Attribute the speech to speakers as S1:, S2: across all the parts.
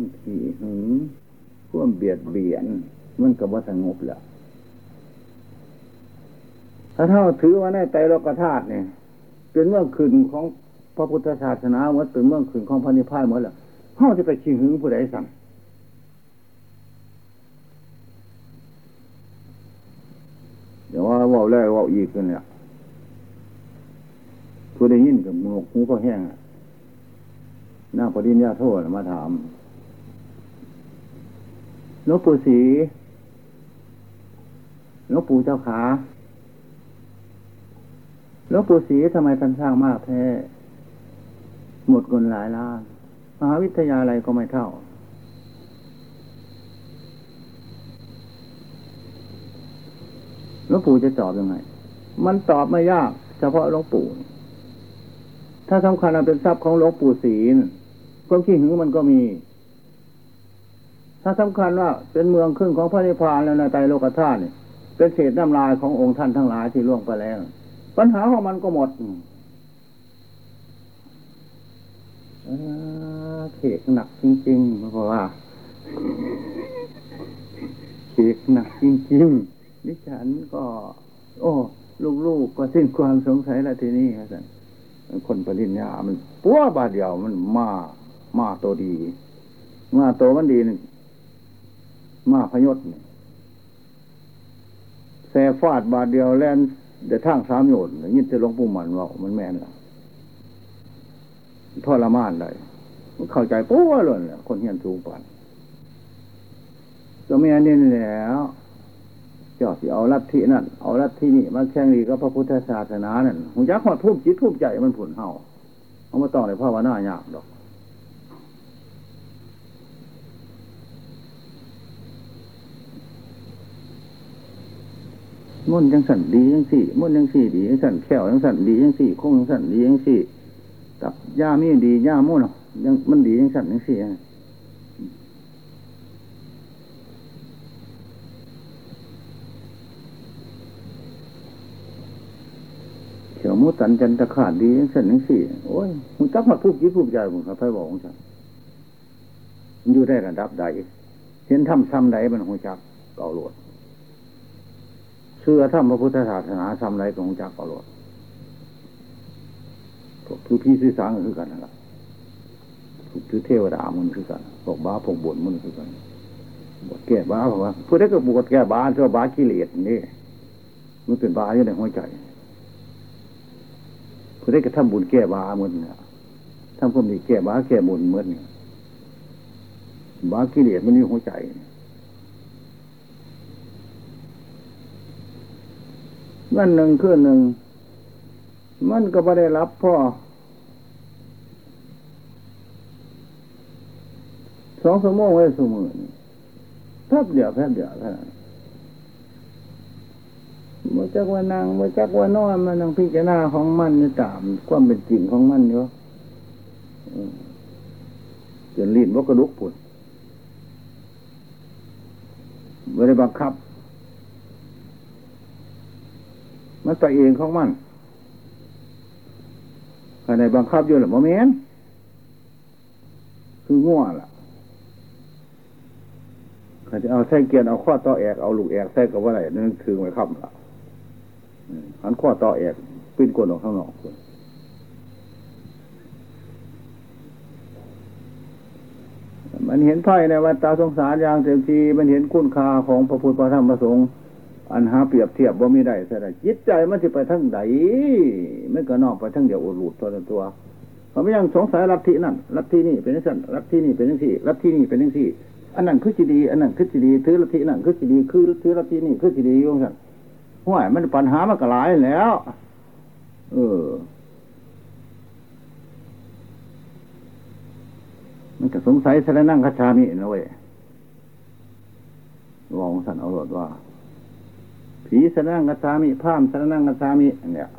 S1: ความขี่หึงความเบียดเบียน มันก็บ่สงบแหละถ้าเท่าถือว่าในใจโลกธาตุเนี่ยเป็นเมื่อคืนของพระพุทธศาสนาเมื่อเป็นเมื่อคืนของพระนิพพานเมื่อแล้วเฮาจะไปขี้หึงผู้ใดสั่งเดี๋ยวว่าว่าแล้วว่าอีกกันเนี่ยผู้ได้ยินกับมือหูก็แห้งหน้าปริญญาโทษมาถาม หลวงปู่ศรีหลวงปู่เจ้าขาหลวงปู่ศรีทำไมท่านสร้างมากแท้หมดเงินหลายล้าน มหาวิทยาลัยก็ไม่เท่า หลวงปู่จะตอบยังไง มันตอบไม่ยาก เฉพาะหลวงปู่ ถ้าสำคัญเป็นทรัพย์ของหลวงปู่ศรีความขี้หึงมันก็มี ถ้าสำคัญว่าเป็นเมืองขึ้นของพระนิพพานแล้วในใจโลกธาตุนี่เป็นเศษน้ำลายขององค์ท่านทั้งหลายที่ล่วงไปแล้ว ปัญหาของมันก็หมดเขกหนักจริงๆเพราะว่าเขกหนักจริงๆดิฉันก็ โอ้ลูกๆก็สิ้นความสงสัยแล้วทีนี้ครับคนปริญญา มันปัวบาเดียวมันมา มาตัวดี มาตัวมันดีน มาพยศนี่แซ่ฟาดบาเดียวแล่นเดี๋ยวทางสามโยนยินจะลงปุ่มมันว่ามันแม่นละทรมานเลยมันเข้าใจปัวเลยคนเฮียนสูงปันก็ไม่อันนี้แล้วเจ้าสิเอาลัทธินั่นเอาลัทธินี่มาแข่งดีก็พระพุทธศาสนานั่นหูยักษ์หอดทุ่มจิตทุ่มใจมันผุนเห่าเอามาต้อในภาวนาหยาบดอก มุ่นยังสั่นดียังสี่มุ่นยังสี่ดียังสั่นแขวยังสั่นดียังสี่คงยังสั่นดียังสี่กับย่ามีดีย่ามุ่นยังมันดียังสั่นยังสี่เขียวมุตันจันตะขาดดียังสั่นยังสี่โอ้ยมึงจักมาพูดยิ้พูดใจมึงครับพ่บอกของฉันมันอยู่ได้ระดับใดเห็นทำซ้ำใดมันหัวจักเก่าหลวด เชื่อถ้าพระพุทธศาสนาทำไรตรงจากกรดคือพี่สื่อสารกันคือกันนะครับคือเทวดามันคือกันพวกบ้าพวกบุญมันคือกันบทแก้บ้าเพราะว่าผู้ใดก็บวชแก้บ้าเชื่อบ้ากิเลสนี่มันเป็นบ้าอยู่ในหัวใจผู้ใดก็ทำบุญแก้บ้าเหมือนเนี่ยทำความดีแก้บ้าแก้บุญเหมือนเนี่ยบ้ากิเลสมันอยู่หัวใจ วันหนึ่งคืนหนึ่ง มันก็ไม่ได้รับพ่อสองสมองไว้สมือแป๊บเดียวแป๊บเดียวเท่านั้นมื่อจักว่านางมื่อจักว่านอนมันนางพิจารณาของมันนี่ตาม ความเป็นจริงของมันอยู่จนลิ้นว่ากระดุกปุ่นไม่ได้บังคับ มันไปเองของมันภายในบังคับอยู่หรือโมเมนคือง่วล่ะเขาจะเอาใส่งเกียนเอาข้อต่อแอกเอาลูกแอกใส่กับว่าอะไรนั่นคือไว้ขับละหันข้อต่อแอกปิ้นกลนออกข้างนอกมันเห็นไพ่ในวัฏตาสงสารอย่างเต็มทีมันเห็นคุณค่าของพระพุทธพระธรรมพระสงฆ์ อันหาเปรียบเทียบว่าไม่ได้ใช่ไหมจิตใจมันจะไปทั้งไหนไม่ก็นอกไปทั้งเดียวอุดรูดตัวตัวเขาไม่ยังสงสัยลัทธินั่นลัทธินี่เป็นสั่นลัทธินี่เป็นยังสี่ลัทธินี่เป็นยังสี่อันนั้นคือจีดี อันนั้นคือจีดีถือลัทธินั่นคือจีดีคือถือลัทธินี่คือจีดีย่งสั่นห้วยมันปัญหามันก็หลายแล้ว เออ มันก็สงสัยสารนั่งคาชามินะเว้ยลองสั่นเอาหลดว่า ผีสนังกัสามิพามสนังกัสามิเนี่ย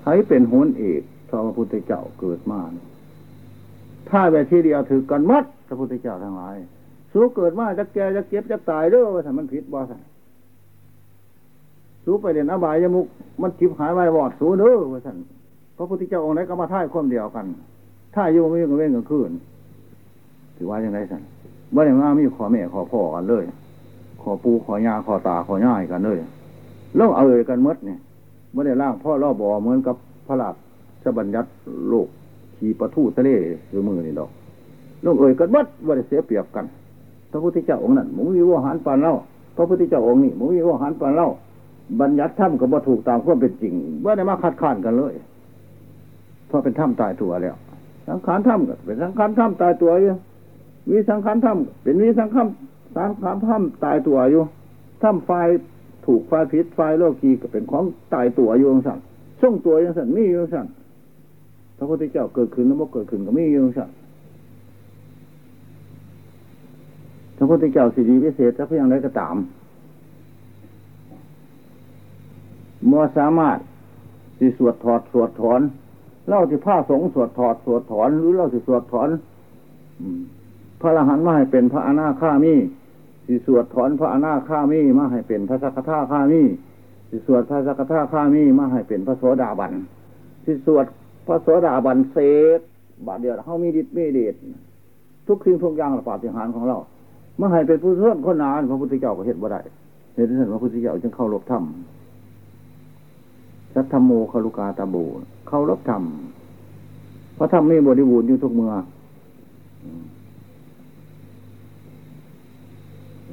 S1: ใครเป็นหุนเอกพระพุทธเจ้าเกิดมาถ้าแบบที่เดียวถือกันมัดพระพุทธเจ้าทั้งหลายสู้เกิดมาจะแก่จะเก็บจะตายเด้อว่าสันมันผิดบ่สันสู้ไปเรียนอบายยมุก มันจิบหายไว้วอดสู้เด้อว่าสันพระพุทธเจ้าองค์ไหนก็มาท่ายความเดียวกันท่ายอยู่ไม่ก็เว้นกันคืนถือว่าอย่างไรสัน ว่าอย่างว่ามีขอแม่ขอพ่อกันเลย ขอปูขอยาขอตาขอย่ายกันเลยเล่าเอ่ยกันมดเนี่ยไม่ได้ล่างพ่อล่อบ่อเหมือนกับพระราชบัญญัติโลกขี่ประทูทะเลหรือมือนี่ดอกลงเอ่ยกันมดว่ได้เสียเปรียบกันพระพุทธเจ้าองค์นั้นมุมีว่าหารปานเล่าพระพุทธเจ้าองค์นี้มุมีว่าหารปานเล่าบัญญัติถ้ำกับวัตถุตามความเป็นจริงว่ได้มาคัดค้านกันเลยเพราะเป็นถ้ำตายตัวแล้วสังขารถ้ำก็เป็นสังขารถ้ำตายตัวอยู่ วิสังขารถ้ำเป็นวิสังขารสังขารถ้ำตายตัวอยู่ถ้ำไฟถูกไฟพิษไฟโลกีก็เป็นของตายตัวอยู่อย่างสั่นช่งตัวอย่างสั่นมีอย่างสั่นพระพุทธเจ้าเกิดขึ้นแล้วบ่เกิดขึ้นก็มีอย่างสั่นพระพุทธเจ้าสิริวิเศษจะเพียงไรก็ตามมัวสามารถสิสวดถอดสวดถอนเล่าสิผ้าสงสวดถอดสวดถอน หรือเล่าสิสวดถอน พระอรหันต์มาให้เป็นพระอนาคามีสิสวดถอนพระอนาคามีมาให้เป็นพระสักทาคามีสิสวดพระสักทาคามีมาให้เป็นพระโสดาบันสิสวดพระโสดาบันเสกบาดเดียวเขามีดิบมีเดชทุกสิ่งทุกอย่างละปาฏิหารของเราเมื่อให้เป็นผู้เสื่อคนนานพระพุทธเจ้าก็เห็นว่าได้เห็นที่พระพุทธเจ้าจึงเข้ารบถ้ำสัทธโมคารุกาตาบูเข้ารบถ้ำเพราะถ้ำไม่บริบูรณ์อยู่ทุกเมื่อ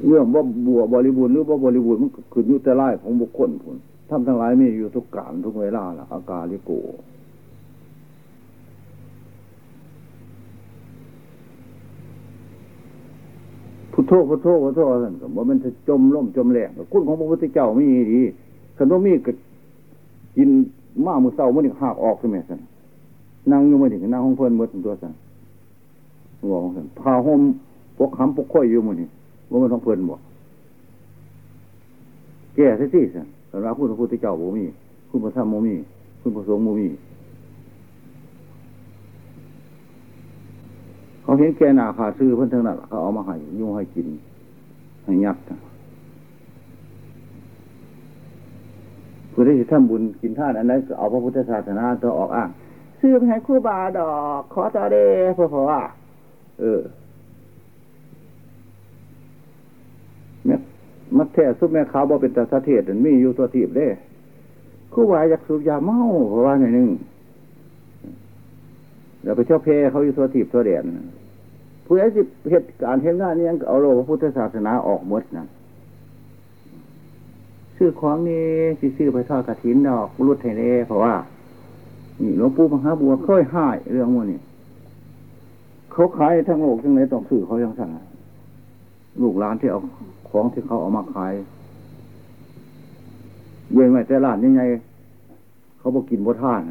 S1: เรื่องว่าบัวบริบูรณ์หรือว่าบริบูรณ์มันคือยุติไล่ของบุคคลผลทำทั้งหลายมีอยู่ทุกการทุกเวลาละอากาลิโกพุทโธพุทโธพุทโธสั่นก็ว่ามันจะจมล่มจมแหลกคุณของพระพุทธเจ้ามีดีขันว่ามีก็กินมามือเศร้ามันอีกหักออกใช่ไหมสันนั่งอยู่มาถึงนั่งห้องเพลินเมื่อตัวสันบอกสั่นพาห่มปกคำปกค่อยอยู่มือนี่ ว่ามันต้องเพลินบอกแก่สิสิสันแต่ว่าคุณพระพุทธเจ้าบ่มี คุณพระธรรมบ่มี คุณพระสงฆ์บ่มี เขาเห็นแกหนาขาซื้อเพิ่นทั้งนั้นเขาเอามาให้ยุ่งให้กิน ให้ยัดเพื่อที่จะทำบุญกินท่านอันนั้นเอาพระพุทธศาสนาตัวออกอ้างซื้อไปให้ครูบาดอก ขอตาเดพราะว่าเออแม่มัดแท้ซุปแม่ขาวบ่เป็นตาสะเทศมีอยู่ตัวทีบเด้ครูบายอยากสูบยาเมาเพราะว่าหน่อยนึงเราไปชอบเพเขาอยู่ตัวทีบตัวเด่นผู้ใดสิเหตุการณ์เหตุงานนี้ยังเอาโลพระพุทธศาสนาออกหมดนะซื้อของนี่สิซื้อไปทอดกระถินดอกรุดไทยเน่เพราะว่านี่หลวงปู่มหาบัวค่อยห้ายเรื่องมันนี่เขาขายทั้งโลกทั้งไหนต้องซื้อเขายังสั่งลูกหลานที่เอา ของที่เขาเอามาขายเว้นไว้แต่ร้านยังไงเขาบอกกินบ่ท่าน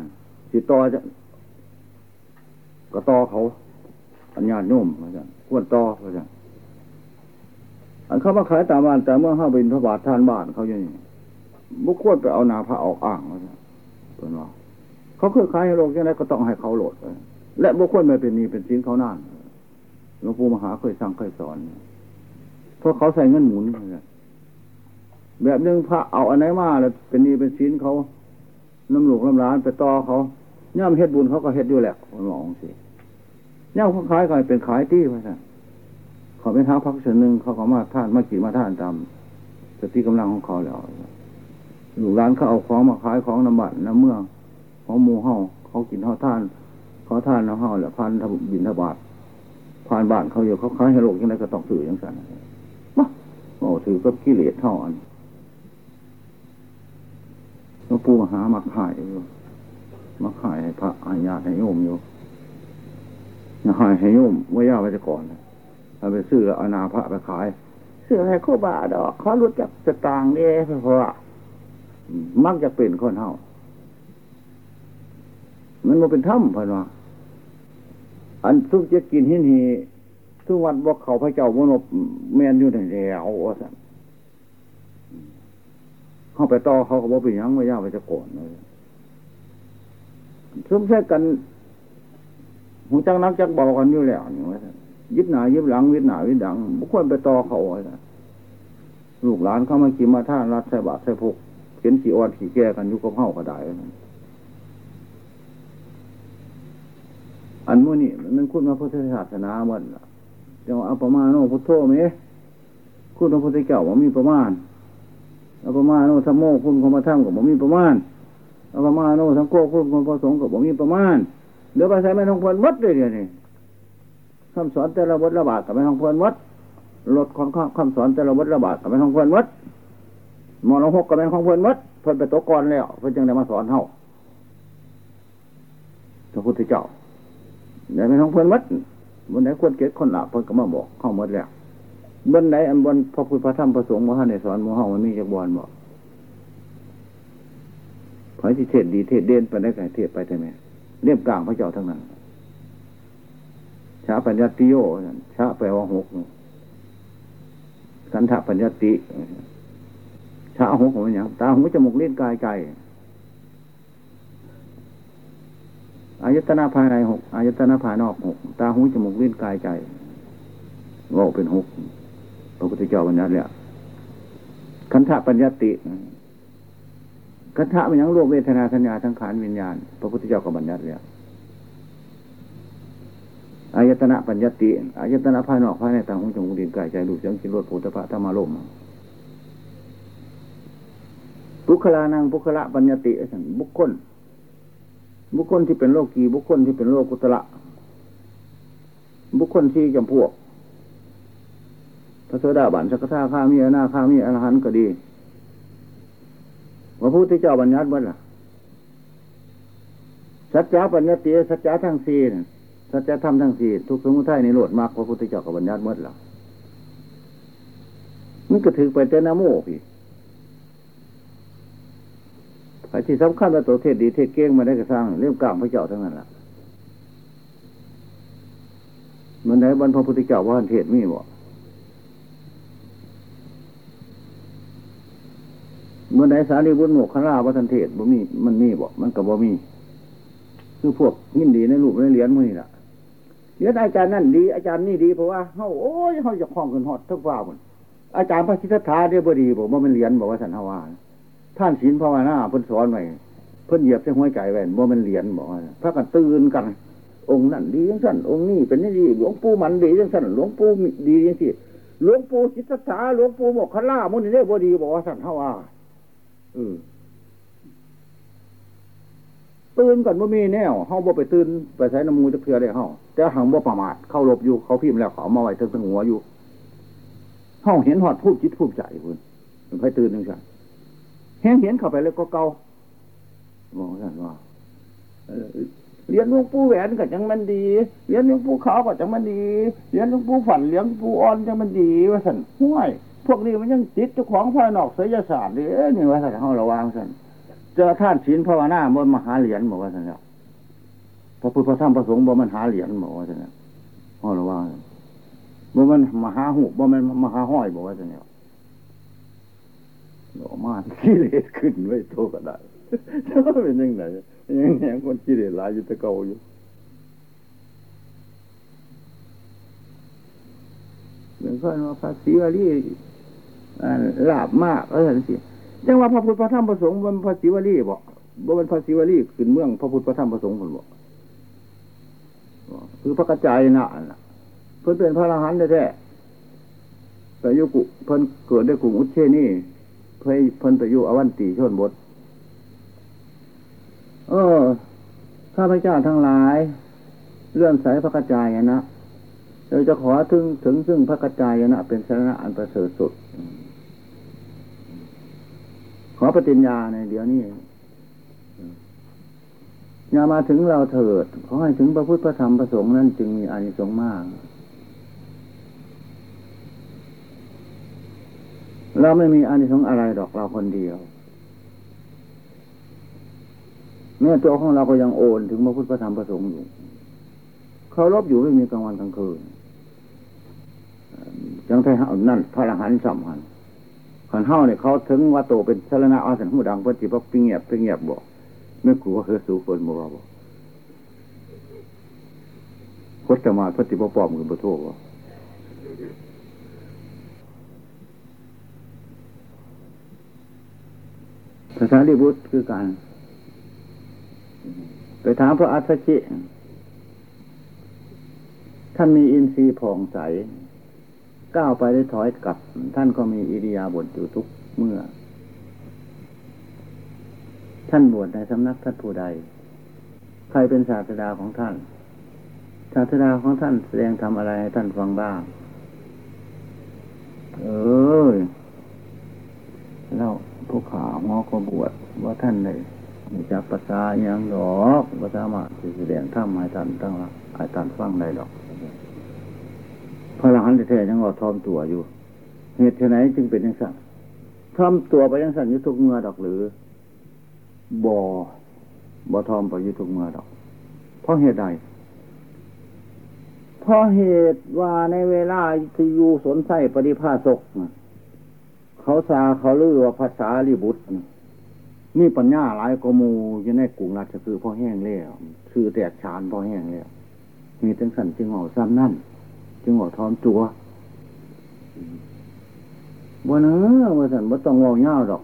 S1: สิต่อจะก็ต่อเขา อัญญาโน้มเขาจะควรต่อเขาจะอันเขามาขายตามบ้านแต่เมื่อห้าบินพระบาทท่านบ้านเขาอย่างนี้บุควรไปเอานาพระออกอ่างเขาจะเป็นว่าเขาเคยขายให้โลกยังไงก็ต้องให้เขาโหลดและบุควรไม่เป็นนี้เป็นสินเขานานหลวงปู่มหาเคยสั่งเคยสอน เพราะเขาใส่เงินหมุนแบบนึงพระเอาอันไหนมาแล้วเป็นนี้เป็นสินเขาน้ำหลวงน้ำร้านไปต่อเขาย่ำเฮ็ดบุญเขาก็เฮ็ดอยู่แหละคนมองสิย่ำเขาขายก็เป็นขายที่ไปซะเขาเป็นทาพักเสนหนึ่งเขาเขามาท่านมากี่มาท่านตามสติกำลังของเขาแล้วหลูกร้านเขาเอาของมาขายของน้ำบัตรน้ำเมืองของมูเฮาเขากินเฮาท่านเขาท่านน้ำเฮาแล้วพันทบินทบาทผ่านบ้านเขาอยู่เขาขายให้โลกยังไงก็ต้องถือยังสั่น โอ้ถือก็กิเลสเท่าอันหลวงปู่มหามาขายอยู่มาขายให้พระอาญาให้โยมอยู่นะขายให้โยมว่าย่าไปจะก่อนเอาไปซื้อเอานาพระไปขายซื้อให้คู่บาดอกเขารู้จักสตางค์เด้เพราะว่ามักจะเป็นคนเท่ามันมาเป็นถ้ำพนว่าอันทุกจะกินหินหี ทุกวันบอกเขาพระเจ้ามนบแมนอยู่ในแล้วว่าสันเข้าไปต่อเขาก็บอกเป็นยังไม่ยากไปจะก่อนเลยซุ่มแท้กันหูจังนักจักเบากันอยู่แล้วนี่ว่ายึดหนายึดหลังยึดหนายึดดังบุคคลไปต่อเขาไว้ลูกหลานเข้ามากินมาท่านรัดใส่บาตรใส่พกเห็นขี่อ่อนขี่แก่กันอยู่กับเฮากระได้อันมื่อนี่มันคุณพระพุทธศาสนาหมด ล่ะจังว่าอัปมาโนพุทโธไหมคุณพระพุทธเจ้าว่ามีประมาณอัปมาโนธรรมโมคุณของพระธรรมกับบ่มีประมาณอัปมาโนสังโฆคุณของพระสงฆ์กับบ่มีประมาณเดี๋ยวไปใช้ไม่ต้องพวนวัดเลยเดี๋ยวนี้คำสอนแต่ละบทระบาดกับไม่ต้องพวนวัดลดของคำสอนแต่ละบทระบาดกับไม่ต้องพวนวัดมอลงหกกับไม่ต้องพวนวัดเพิ่นไปตกก่อนแล้วเพิ่นจึงได้มาสอนเฮาพระพุทธเจ้าเดี๋ยวไม่ต้องพวนวัด บนไหนควรเก็บคนละเพิ่นก็มาบอกเข้าหมดแล้วบนไหนอันบนพระพุทธพระธรรมพระสงฆ์มหาในสอนมหามันมีจักบอลบอกพระที่เทศดีเทศเด่นไปได้ไงเทศไปใช่ไหมเรียบกลางพระเจ้าทั้งนั้นชาปัญญาติโยชาแปลว่าหกสันทะปัญญาติชาหกของมันอย่างตาหูจมูกเล่นกายไก อายตนาภายในหกอายตนาภายนอกหกตาหูจมูกเล่นกายใจโง่เป็นหกพระพุทธเจ้าบัญญัติแล้วคันธะปัญญาติคันธะมันยังรวมเวทนาสัญญาทั้งขานวิญญาณ พระพุทธเจ้าก็บัญญัติแล้วอายตนะปัญญาติอายตนะภายนอกภายในตาหูจมูกลิ้นกายใจรูปเสียงกินรสโผฏฐะธรรมารมบุคลานังบุคละปัญญาติบุคคล บุคคลที่เป็นโลกีบุคคลที่เป็นโลกุตระบุคคลที่จำพวกพระโสดาบันสักทาข้ามีอนาข้ามีอรหันต์ก็ดีพระพุทธเจ้าบัญญัติวัดล่ะสัจจะปัญญาติสัจจะทั้งสี่สัจธรรมทั้งสี่ทุกสมุทัยในโลดมากพระพุทธเจ้ากับบัญญัติวัดล่ะมันก็ถือไปเจนาโมพี่ ไอ้ที่สำคัญว่าตัวเทศดีเทศเก่งมาได้กระสร้างเรื่องกลางพระเจ้าทั้งนั้นล่ะมันไหนบรรพพุทธเจ้าว่าเทศมีบ่เมื่อไหนสารีบุญหมกขราวัฒนเทศบ่มีมันมีบ่มันกับบ่มี คือพวกยินดีในรูปในเหรียญมือนี่แหละเหรียญอาจารย์นั่นดีอาจารย์นี่ดีเพราะว่าเฮาโอ้ยเฮาจะคล้องกันหอดทุกว่าหมดอาจารย์พระชิตถาเดียบดีบอกว่ามันเหรียญบอกว่าสันทวา ท่านศีลภาวนาเพิ่นสอนไว้เพิ่นเหยียบใส่หัวใจแหวนว่ามันเหรียญบอกว่าพระกันตื่นกัน องค์นั่นดียังสั้นองค์นี้เป็นนี่ดีหลวงปู่มันดียังสั้นหลวงปู่ดียังสิหลวงปู่ชิตถาหลวงปู่บอกขล่ามุนี่ได้บดีบอกว่าสั่นเทวาตื่นก่อนว่ามีแนวเฮาบ่ไปตื่นไปใช้น้ำมูจะเพื่อได้เฮาแต่หังบ่ประมาทเข้าลบอยู่เขาพิมพ์แล้วเขามาไว้ทั้งหัวอยู่เฮาเห็นหอดพูดจิตพูดใจคุณมันค่อยตื่นนึงสั่น แห้งเห็นเข้าไปเลยก็เกามองสั่นว่าเลี้ยงลูกปูแหวนก็จังมันดีเลี้ยงลูกปูขาวก็จังมันดีเลี้ยงลูกปูฝันเลี้ยงปูอ่อนจังมันดีว่าสันห้วย พวกนี้มันยังจิตเจ้าของภายนอกเสียศาสตร์เลยนี่ว่าสั่นเฮาระวังสันเจอท่านศีลภาวนาบนมหาเหรียญบอกว่าสั่นแล้วพระพุทธพระธรรมพระสงฆ์บ่มันหาเหรียญบอกว่าสั่นแล้วเฮาระวังบ่มันมหาหูบ่มันมหาห้อยบอกว่าสั่นแล้ว หล่อมากกิเลสขึ้นไว้โตก็ได้ถ้าเป็นยังไงยังไงคนกิเลสหลายอยู่ตะเกาอยู่เหมือนกันว่าพระศรีวลีลาบมากเออสิจังว่าพระพุทธพระธรรมพระสงฆ์บนพระศิวลีบอกบ่เป็นพระศิวลีขึ้นเมืองพระพุทธพระธรรมพระสงฆ์คนบอกคือพระกระจายนะเพิ่นเป็นพระอรหันต์แท้แต่ยุกุเพิ่นเกิดได้กลุ่มอุเชนี่ เพิ่นเพิ่นต่ยุอวันตีชนบทเออข้าพเจ้าทั้งหลาย เรื่องสายพระกระจายนะเราจะขอถึงถึงซึ่งพระกระจายนะเป็นสาระอันประเสริฐสุด ขอปฏิญญาในเดี๋ยวนี้อย่ามาถึงเราเถิด ขอให้ถึงพระพุทธพระธรรมพระสงฆ์นั้นจึงมีอานิสงส์มาก เราไม่มีอานิสงส์อะไรดอกเราคนเดียวแม้ตัวของเราก็ยังโอนถึงพระพุทธพระธรรมพระสงฆ์อยู่เขารบอยู่ไม่มีกลางวันกลางคืนจังไทยนั่นพระอรหันต์สัมพันธ์ขันเฮาเนี่ยเขาถึงว่าโตเป็นสารณะอาสันหูดังพื่อที่พกปิงเงียบปิงเงียบบอกไม่กลัวเฮือสูคนบอกบอกพจมาพติปปอมกับบุโทว่า ภาษาลิบุตรคือการ ไปถามพระอัศจิท่านมีอินทรีย์ผ่องใส ก้าวไปได้ถอยกลับ ท่านก็มีอิริยาบถอยู่ทุกเมื่อ ท่านบวชในสำนักท่านผู้ใด ใครเป็นศาสดาของท่าน ศาสดาของท่านแสดงทำอะไรให้ท่านฟังบ้าง เออแล้ว ผู้ขาหมอก็บวชว่าท่านเลยมีจักภาษาอย่างดอกภาษามาแสดงถ้ำให้ท่านตั้งละให้ท่านฟังได้ดอกพระหลานแท้ๆยังรอทอมตัวอยู่ เหตุไหนจึงเป็นย่างสั่นทอมตัวไปยังสั่นยุทุกเมื่อดอกหรือบ่บ่ทอมไปยุทุกเมื่อดอก เพราะเหตุใดเพราะเหตุว่าในเวลาที่อยู่สนไส้ปฏิภาสก เขาซาเขาเลือภาษาลิบุตรมีปัญญาหลายกมูอยู่ในกลุ่มราชคือพ่อแห้งแล้วคือแตกฉานพ่อแห้งแล้วมีตั้งสันจึงออกซ้ำนั่น จึงออกทอมตัววันเนอว่าสันว่าต้องเล่าเงาดอก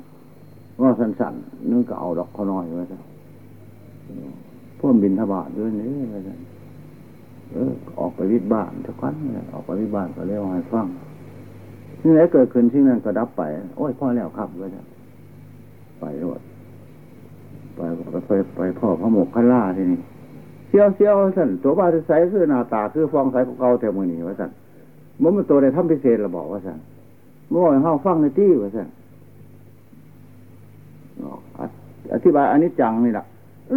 S1: ว่าสันสันนึกก็เอาดอกเขาน้อยว่าสันพ่อบินทบาทด้วยนี่ว่าสันเออออกไปวิบ้านทุกวันออกไปวิบ้านก็เรียกว่าให้ฟัง ที่ไหนเกิดขึ้นที่นั่นก็ดับไป โอ้ยพ่อแล้วครับว่าสันไปรถไปไปไปพ่อพระหมกขันล่าที่นี่เซี่ยวเซี่ยวสันตัวบาทใสคือหน้าตาคือฟองใสของเก่าแต่มือนี่ว่าสันมันมันตัวใดทำพิเศษเราบอกว่าสันเมื่อวานห้าฟังในที่ว่าสันอธิบายอันนี้จังนี่แหละ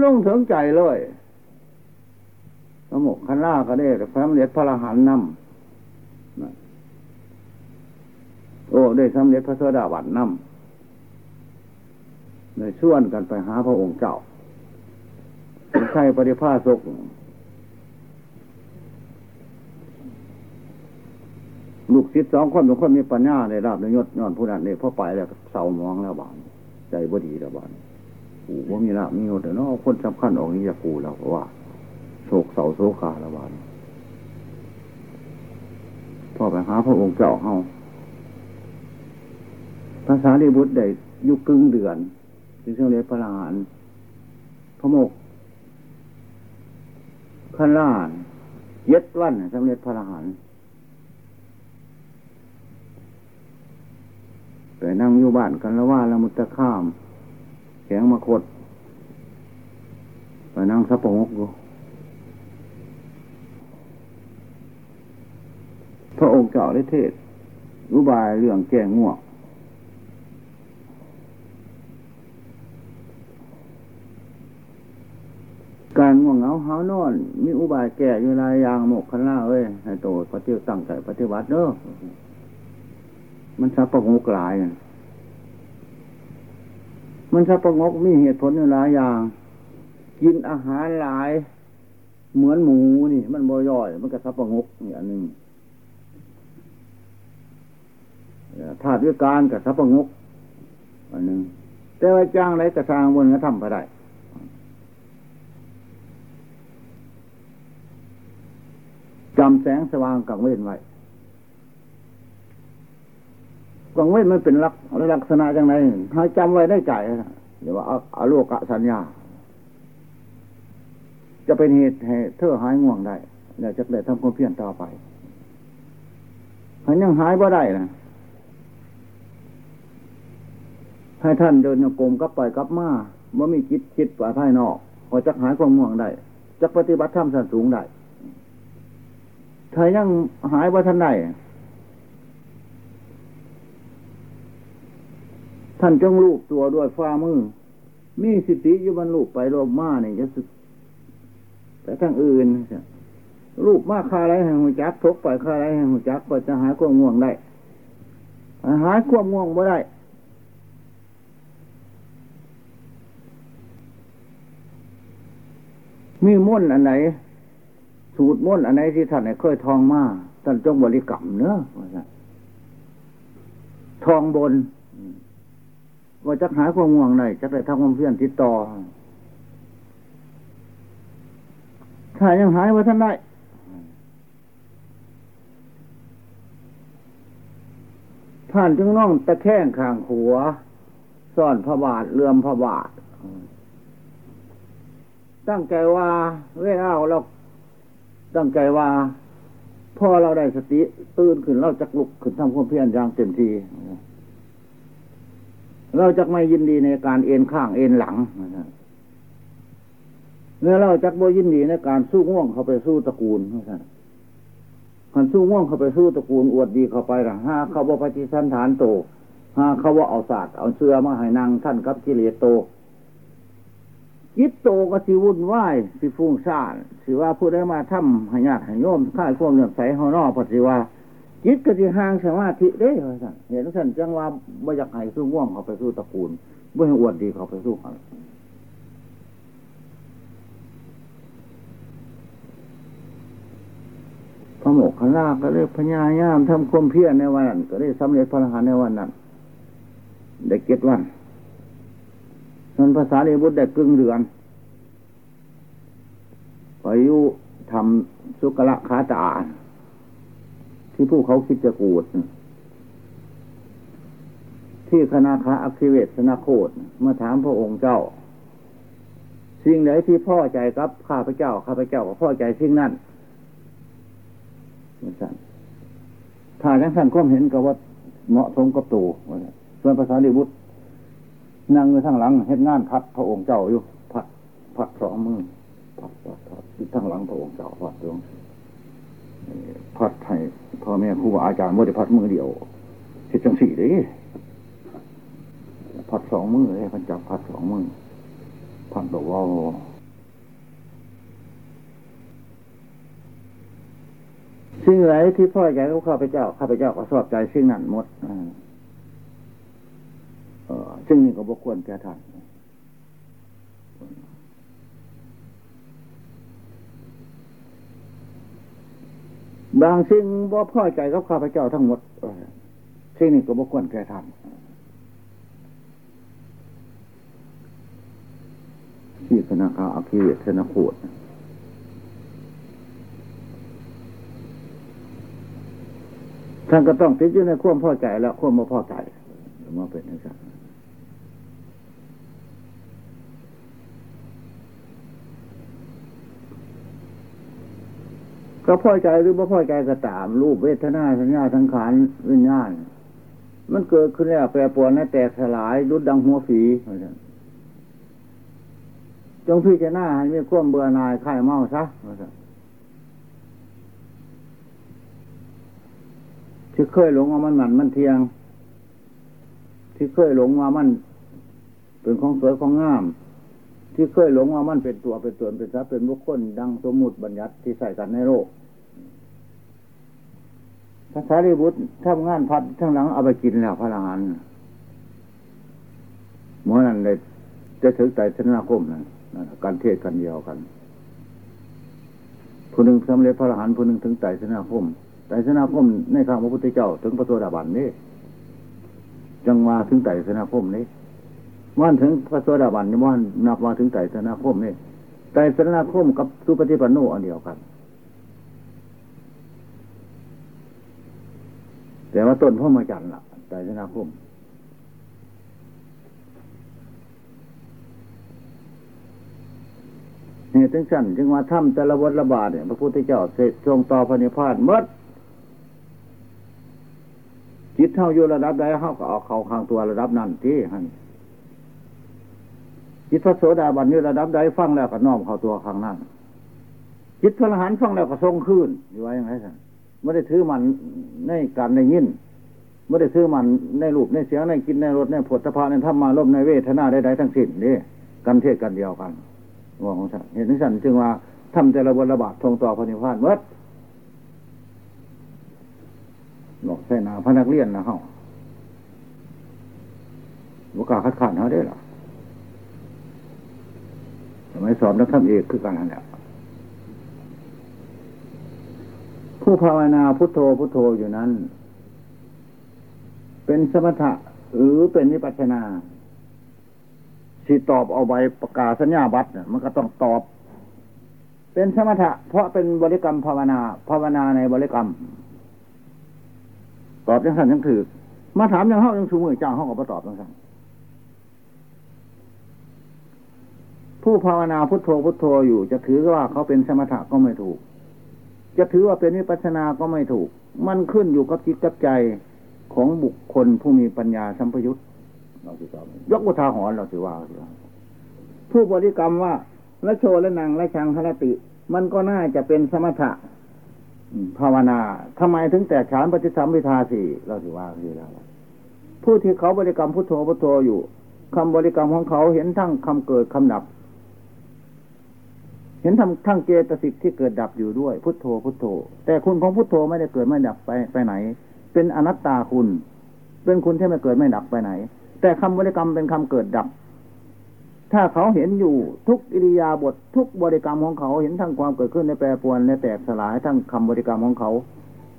S1: ลงถึงใจเลยพระหมกขันล่าก็ได้พระมเด็จพระรหันนำ โอ้ได้สำเร็จพระโสดาบันนำเลยชวนกันไปหาพระองค์เจ้าใช่ปฏิภาสกลูกศิษย์สองคนเป็นคนมีปัญญาในราบในยศย้อนผู้นั้นเนี่ยพอไปแล้วเศร้ามองแล้วบานใจบ่ดีแล้วบานกูว่ามีราบมียศเนาะคนสำคัญออกนี้จะกูแล้วเพราะว่าโศกเศร้าโศกาแล้วบานพ่อไปหาพระองค์เจ้าเฮา ภาษาดีบุตรได้ยุคกึ่งเดือนจึงเรียกพระหานพระโมกขันล่านเย็ดวันสำเร็จพระอรหันต์ไปนั่งอยู่บ้านกันล้วว่าละมุตะข้ามแข็งมาคดไปนั่งสับปะงกอยู่พระองค์เจ้าได้เทศรุบายเรื่องแก่ง่วง การง่วงเหงาหานอน มีอุบายแก่อยู่ลายยางโมกขันล่าเอ้ยให้โตปฏิบัติตั้งใจปฏิบัติเด้อมันชับประงกหลายมันชับประงกมีเหตุผลอยู่หลายอย่าง กินอาหารหลาย เหมือนหมูนี่ มันบ่ย่อย มันก็ชับประงกอย่างหนึ่งธาตุวิการกับชับประงกอันหนึ่งแต่ว่าจ้างไรกระทางบนก็ทำไปได้จำแสงสว่างกังเว้นไว้กังเว้นมันเป็นลักลักษณะอย่างไรถ้าจำไว้ได้ใจเดี๋ยวว่าอาโลกะสัญญา จะเป็นเหตุให้เธอหายง่วงได้เดี๋ยวจะได้ทำความเพียรต่อไปหายยังหายบ่ได้นะให้ท่านเดินโยกมกับไปกับมาเมื่อมีคิดคิดฝ่ายภายนอกพอจะหายความง่วงได้จะปฏิบัติธรรมสันสูงได้ ถ้ายังหายว่าท่านใดท่านจงลูกตัวด้วยฟ้ามือ มีสิทธิยุบรรลุไปโลกมาเนี่ยจะสึกแต่ทั้งอื่นรูปมาคาไรแห่งหัวจักทกไปคาไรแห่งหัวจักก็จะหายความง่วงได้ หายความง่วงไม่ได้ มีมุ่นอันไหน สูตรม้นอันไหนที่ท่านเคยทองมาท่านจงบริกรรมเนอะทองบน ว่าจะหาความง่วงไหนจะไปทำความเพียรติดต่อถ้ายังหายว่าท่านได้ท่านจึงน้องตะแคงข้างหัวซ่อนพระบาทเลื่อมพระบาทตั้งใจว่าเวลาเรา ตั้งใจว่าพอเราได้สติตื่นขึ้นเราจักลุกขึ้นทำความเพียรอย่างเต็มที่เราจะไม่ยินดีในการเอ็นข้างเอ็นหลังเมื่อเราจักบ่ยินดีในการสู้ง่วงเข้าไปสู้ตระกูลคันสู้ง่วงเข้าไปสู้ตระกูลอวดดีเข้าไปละห้าเขาบ่าปฏิสันฐานโตห้าเขาว่าเอาศาสตร์เอาเสื้อมาให้นางท่านกับกิเลสโต ยิตโตก็สิวุ่นวายสิฟุ้งซ่านสิว่าผู้ได้มาทำห้ญาติให้โยมค่ายควมเหลื่อมใสเฮานอปฏิว่า จิตก็สิห่างสมาธิเด้เห็นท่านจังว่าบ่อยากให้สู้ง่วงเขาไปสู้ตระกูลบ่ให้อวดดีเขาไปสู้เขาพระโมกขลาก็เลยพญายามทำความเพียรในวันนั้นก็ได้สำเร็จพระอรหันต์ในวันนั้นได้เก็ดวัน นันภาษาเรียบุตรได้กึ่งเดือนไปยุทำสุกละคาตาที่ผู้เขาคิดจะกูด ที่คณะคาอัคิเวสนาโคตมาถามพระองค์เจ้า สิ่งไหนที่พ่อใจกับข้าพเจ้าข้าพเจ้าก็พ่อใจสิ่งนั้นถ้าทั้งท่านความเห็นกับว่าเหมาะสมกับตูส่วนภาษาเรีบุตร นั่งอยู่ทางหลังเฮ็ดงานพัดพระองค์เจ้าอยู่พัดพัดสองมือพัดพัดพัดอยู่ทางหลังพระองค์เจ้าพัดตรงพัดให้พ่อแม่ครูอาจารย์ว่าจะพัดมือเดียวเฮ็ดจังสี่เด้พัดสองมือเลยพันจับพัดสองมือพัดบอกว่าสิ่งไรที่พ่อใจเขาข้าพเจ้าข้าพเจ้าก็ชอบใจสิ่งนั้นหมด ซึ่งนี่ก็บกควรแก่ท่านบางสิ่งบ่พ่อใจกับข้าพเจ้าทั้งหมดสิ่งนี้ก็บกควรแก่ท่านที่คณะอาคีเวทนาโคตท่านก็ต้องติดอยู่ในความพ่อใจแล้วความไม่พอใจมาเป็นอย่างนั้น ก็พอใจหรือไม่พอใจก็ตาม รูปเวทนาสัญญาสังขารวิญญาณมันเกิดขึ้นแล้วแปรปรวนแตกสลายรุดดังหัวฝีจงพิจารณาให้มีความเบื่อหน่ายคลายเมาซะที่เคยหลงว่ามันหมันมันเทียง ที่เคยหลงว่ามัน เป็นของสวยของงาม ที่เคยหลงว่ามันเป็นตัวเป็นตนเป็นทรัพย์เป็นบุคคลดังสมมุติบัญญัติที่ใส่กันในโลกภาษาริบุตรทำงานพัดทั้งหลังเอาไปกินแล้วพลังงานเมื่อนั้นเลยจะถึงใจชนาคมนะการเทศกันเดียวกันผู้หนึ่งสำเร็จพระอรหันต์ผู้หนึ่งถึงใจชนาคมใจชนาคมในข้างพระพุทธเจ้า ถึงพระโสดาบันนี่จังมาถึงใจชนาคมนี้ ว่านถึงพระโสดาบันนี่ว่านนับมาถึงไตรสนาคมนี่ไตรสนาคมกับสุปฏิปันโนอันเดียวกัน แต่ว่าต้นพ่อมาจันละไตรสนาคมเนี่ยถึงสั้นจึงว่าถ้ำแต่ละวัดระบาดเนี่ยพระพุทธเจ้าเสร็จทรงต่อพระนิพพานมดจิตเท่าอยู่ระดับใดเขาก็เอาเขาข้างตัวระดับนั้นที่ฮัน จิตพระโสดาบันนี่ระดับใดฟังแล้วก็น้อมเข้าตัวข้างนั้นจิตพระอรหันต์ฟังแล้วก็ทรงขึ้นอยู่ไว้ยังไงสันไม่ได้ถือมันในการในยินไม่ได้ถือมันในรูปในเสียงในกินในรถในผลสะพานในธรรมาลมในเวทนาใดๆทั้งสิ้นนี่กันเทศกันเดียวกันว่าของฉันเห็นที่ฉันจึงว่าทำแต่ละบนระบาดทงต่อพระนิพพานเมื่อหลอกใส่นาพนักเรียนนะเฮาบุกาคัดขันเขาได้หรอ สมัยสอบนักธรรมเอกคือการนั่นแหละผู้ภาวนาพุทโธพุทโธอยู่นั้น เป็นสมถะหรือเป็นนิพพานาสิตอบเอาใบประกาศสัญญาบัตรมันก็ต้องตอบ เป็นสมถะ เพราะเป็นบริกรรมภาวนา ภาวนาในบริกรรม ตอบยังสั่นยังถือมาถามยังเข้ายังชูมือจ้างห้องก็ตอบยังสั่น ผู้ภาวนาพุทโธพุทโธอยู่ จะถือว่าเขาเป็นสมถะก็ไม่ถูก จะถือว่าเป็นวิปัสสนาก็ไม่ถูก มันขึ้นอยู่กับจิตกับใจของบุคคลผู้มีปัญญาสัมพยุตยกอุทาหรณ์เราถือว่าผู้บริกรรมว่าละโชและนังละชังคลติ มันก็น่าจะเป็นสมถะภาวนาทำไมถึงแต่ฉานปฏิสัมพิทาสี่เราถือว่าคือแล้วผู้ที่เขาบริกรรมพุทโธพุทโธอยู่คำบริกรรมของเขาเห็นทั้งคำเกิดคำดับ เห็นทั้งทั้งเจตสิกที่เกิดดับอยู่ด้วย พุทโธพุทโธ แต่คุณของพุทโธไม่ได้เกิดไม่ดับไปไปไหน เป็นอนัตตาคุณ เป็นคุณที่ไม่เกิดไม่ดับไปไหน แต่คำบริกรรมเป็นคำเกิดดับ ถ้าเขาเห็นอยู่ทุกอิริยาบถทุกบริกรรมของเขาเห็นทั้งความเกิดขึ้นในแปรปรวนและแตกสลายทั้งคำบริกรรมของเขา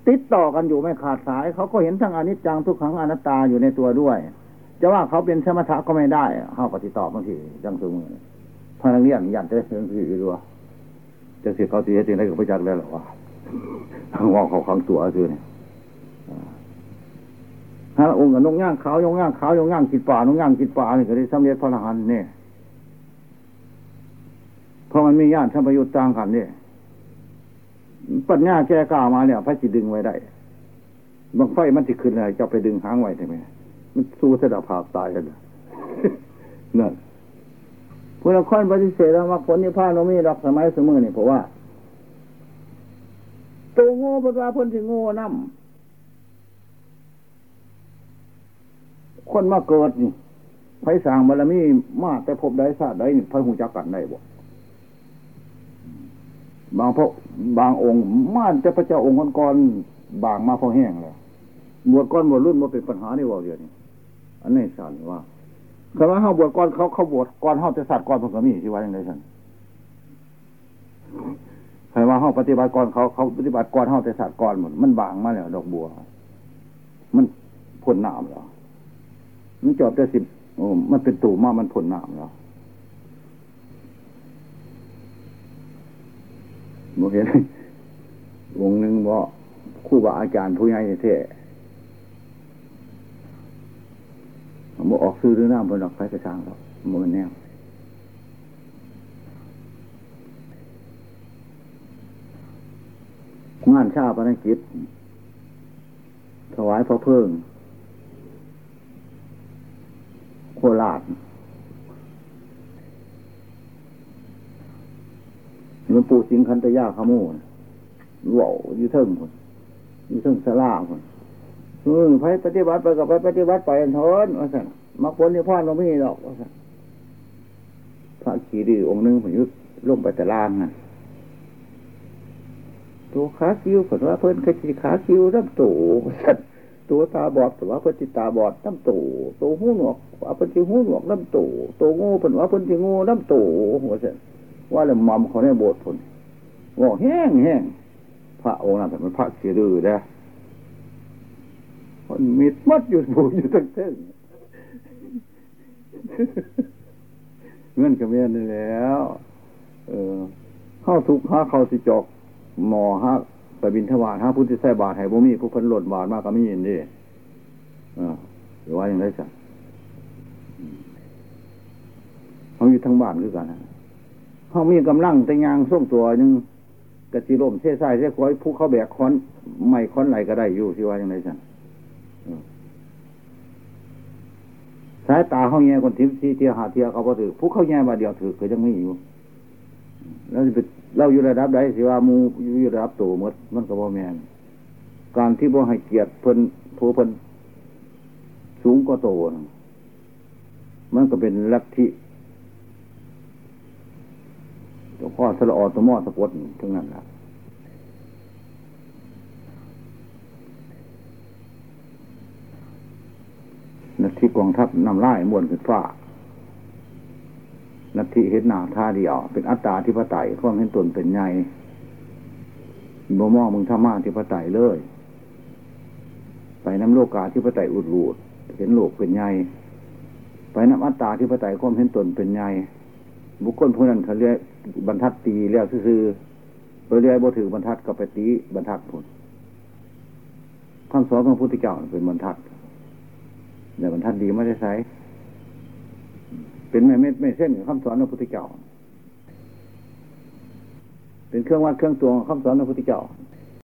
S1: ติดต่อกันอยู่ไม่ขาดสาย เขาก็เห็นทั้งอนิจจังทุกขังอนัตตาอยู่ในตัวด้วย จะว่าเขาเป็นสมถะก็ไม่ได้เขาปฏิตอบบางทีจังสูงพนักเรียนยันจะเสื่อมสื่อด้วย จะเสียเขาเสียจริงได้กับพระจักรแล้วหรอวะว่าเขาขังตัวคือเนี่ยฮะองค์กับนงย่างขาวยงย่างขาวยงย่างกิดป่านงย่างกิดป่านี่ก็ได้สำเร็จพระอรหันต์เนี่ยเพราะมันมีญาติสัมปยุตต่างกันเนี่ยปัญญาแก้กล้ามาเนี่ยพระจิตดึงไว้ได้บางไฟมันจะขึ้นอะไรจะไปดึงหางไว้ใช่ไหมมันสู้สะดับภาพตายกันนั่น พวกเราค่อนปฏิเสธแล้วมาผลนิพพานเราไม่ดอกสมัยเสมอนี่เพราะว่าตัวโง่เพราะว่าพ้นที่โง่น้ำคนมาเกิดนี่ไพสางบารมีมาแต่พบได้ชาติได้นี่ไพหูจักกันได้บ่บางพระบางองค์มาแต่พระเจ้าองค์ก่อนบางมาพอแห้งแล้วบวชก้อนบวชรุ่นมาเป็นปัญหาในว่าเดียวนี้อันนี้สานว่า คำว่าเขาบวชก้อนเขาเขาบวชก้อนเขาจะสัตว์ก้อนพวกมีที่ว่าอย่างไรสันใครว่าเขาปฏิบัติก้อนเขาเขาปฏิบัติก้อนเขาแต่สัตว์ก้อนหมดมันบางมาแล้วดอกบัว มันพ่นน้ำแล้วมันจอบแต่สิบโอ้มันเป็นตู่มามันพ่นน้ำแล้วโมเห็นวงหนึ่งว่าคู่บาอาจารย์ผู้ใหญ่เท่ โมออกซื้อหรือน้ำบนดอกไฟกระช่างแล้วมันแนวงานชาปนกิจถวายพระเพิ่ง โคราชหลวงปู่สิงคันตยาขโมนว่าวอยู่เทิงคนอยู่เทิงสลาคน เออไปปฏิบัติไปกับไปปฏิบัติไปอันทนว่าสั่นมรรคผลนิพพานเราไม่มีหรอกว่าสั่นพระขี่ดีองค์หนึ่งผมยุดลงไปแต่ล่างน่ะตัวขาคิ้วผมว่าเพิ่นขจีขาคิ้วน้ำตู่สั่นตัวตาบอดผมว่าเพิ่นติตาบอดน้ำตู่ตัวหูหนวกว่าเพิ่นติหูหนวกน้ำตู่ตัวงูผมว่าเพิ่นติงูน้ำตู่ว่าสั่นว่าแล้วมอมเขาในโบสถ์ผลว่าแห้งแห้งพระองค์นั้นเป็นพระเสียดื้อนะ มันมิดมัดอยู่ผูอยู่ตั้งเท่งเงื่อนกับเมียนี่แล้ว เออเข้าทุกห้าเข้าสิจอกหมอฮะไปบินทวารฮะพุทธิไสบาทให้บ่มีผู้พันหล่นบาทมากก็มีเห็นดิอ่าหรือว่าอย่างไรสักเขาอยู่ทั้งบ้านคือกันนะเขามีกำลังแต่ยางส่งตัวหนึ่งกระสีลมเส้ไส้เส้คอยผู้เขาแบกค้อนไม่ค้อนไหลก็ได้อยู่ที่ว่าอย่างไรสัน สายตาเขาแง่คนทิพย์ที่เทียหาเทียเขาพอถือผู้เขาแง่มาเดียวถือก็ยังไม่อยู่ แล้วเราอยู่ระดับใดสิว่ามูอยู่ระดับโตมดมันก็บ่แมนการที่บ่ให้เกียรติเพิ่นผู้เพิ่นสูงก็โตมันก็เป็นลัทธิตัวพ่อสละอตมอสะกดทั้งนั้นแหละนัที กองทัพนำไล่มวนขึ้นฟ้านัทีเห็นหนาท่าเดียว เป็นอัตตาที่พไตความเห็นตนเป็นไงบ่มองมึงธรรมะที่พไตเลย ไปน้ำโลกาที่พไตอุดรูดเห็นโลกเป็นไงไปน้ำอัตตาที่พไตความเห็นตนเป็นไงบุคคลผู้นั้นเขาเรียกบรรทัดตีแล้วซื่อไปเรียกบ่ถือบรรทัดก็ไปตีบรรทัดผลคำสอนของพุทธเจ้าเป็นบรรทัด แต่บรรทัดดีไม่ได้ใช้เป็นไม่ไม่ไม่เส้นกับคำสอนพระพุทธเจ้าเเป็นเครื่องวัดเครื่องตวงคำสอนพระพุทธเจ้า